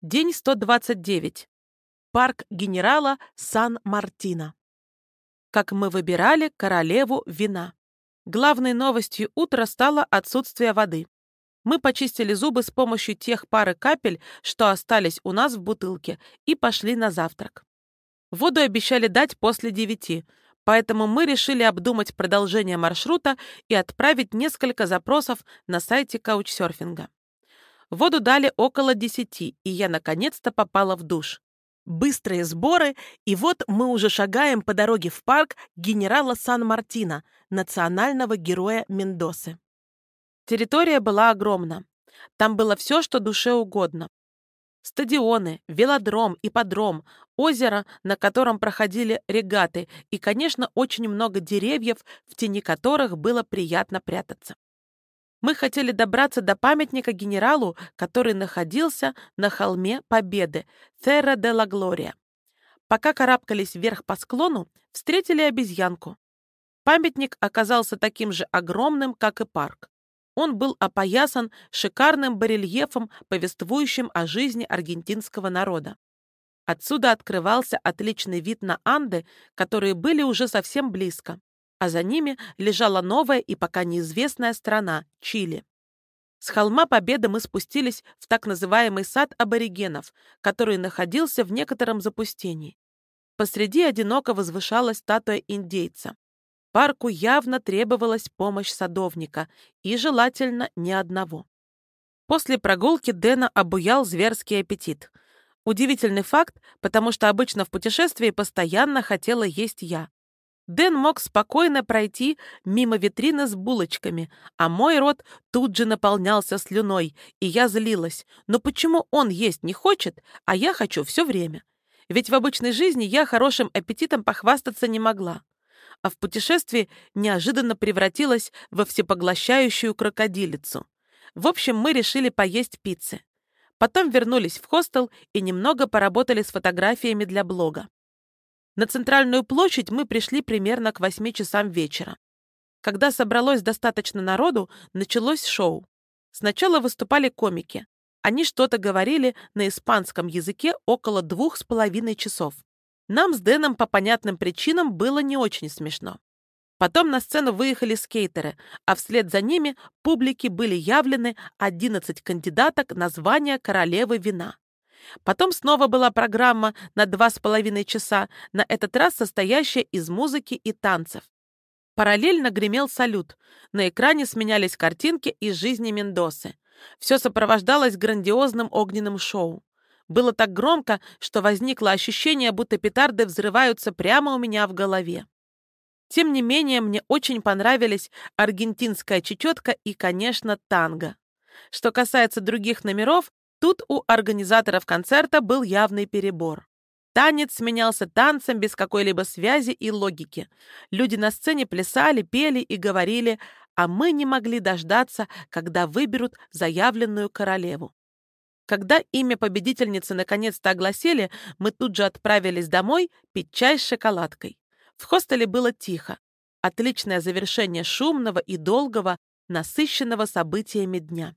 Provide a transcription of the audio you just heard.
День 129. Парк генерала Сан-Мартино. Как мы выбирали королеву вина. Главной новостью утра стало отсутствие воды. Мы почистили зубы с помощью тех пары капель, что остались у нас в бутылке, и пошли на завтрак. Воду обещали дать после девяти, поэтому мы решили обдумать продолжение маршрута и отправить несколько запросов на сайте каучсерфинга. Воду дали около десяти, и я наконец-то попала в душ. Быстрые сборы, и вот мы уже шагаем по дороге в парк генерала Сан-Мартино, национального героя Мендосы. Территория была огромна. Там было все, что душе угодно. Стадионы, велодром, ипподром, озеро, на котором проходили регаты, и, конечно, очень много деревьев, в тени которых было приятно прятаться. Мы хотели добраться до памятника генералу, который находился на холме Победы, Терра де ла Глория. Пока карабкались вверх по склону, встретили обезьянку. Памятник оказался таким же огромным, как и парк. Он был опоясан шикарным барельефом, повествующим о жизни аргентинского народа. Отсюда открывался отличный вид на Анды, которые были уже совсем близко а за ними лежала новая и пока неизвестная страна – Чили. С холма Победы мы спустились в так называемый сад аборигенов, который находился в некотором запустении. Посреди одиноко возвышалась статуя индейца. Парку явно требовалась помощь садовника, и желательно не одного. После прогулки Дэна обуял зверский аппетит. Удивительный факт, потому что обычно в путешествии постоянно хотела есть я. Дэн мог спокойно пройти мимо витрины с булочками, а мой рот тут же наполнялся слюной, и я злилась. Но почему он есть не хочет, а я хочу все время? Ведь в обычной жизни я хорошим аппетитом похвастаться не могла. А в путешествии неожиданно превратилась во всепоглощающую крокодилицу. В общем, мы решили поесть пиццы. Потом вернулись в хостел и немного поработали с фотографиями для блога. На центральную площадь мы пришли примерно к восьми часам вечера. Когда собралось достаточно народу, началось шоу. Сначала выступали комики. Они что-то говорили на испанском языке около двух с половиной часов. Нам с Дэном по понятным причинам было не очень смешно. Потом на сцену выехали скейтеры, а вслед за ними публике были явлены 11 кандидаток на звание королевы вина. Потом снова была программа на два с половиной часа, на этот раз состоящая из музыки и танцев. Параллельно гремел салют. На экране сменялись картинки из жизни Мендосы. Все сопровождалось грандиозным огненным шоу. Было так громко, что возникло ощущение, будто петарды взрываются прямо у меня в голове. Тем не менее, мне очень понравились аргентинская чечетка и, конечно, танго. Что касается других номеров, Тут у организаторов концерта был явный перебор. Танец сменялся танцем без какой-либо связи и логики. Люди на сцене плясали, пели и говорили, а мы не могли дождаться, когда выберут заявленную королеву. Когда имя победительницы наконец-то огласили, мы тут же отправились домой пить чай с шоколадкой. В хостеле было тихо. Отличное завершение шумного и долгого, насыщенного событиями дня.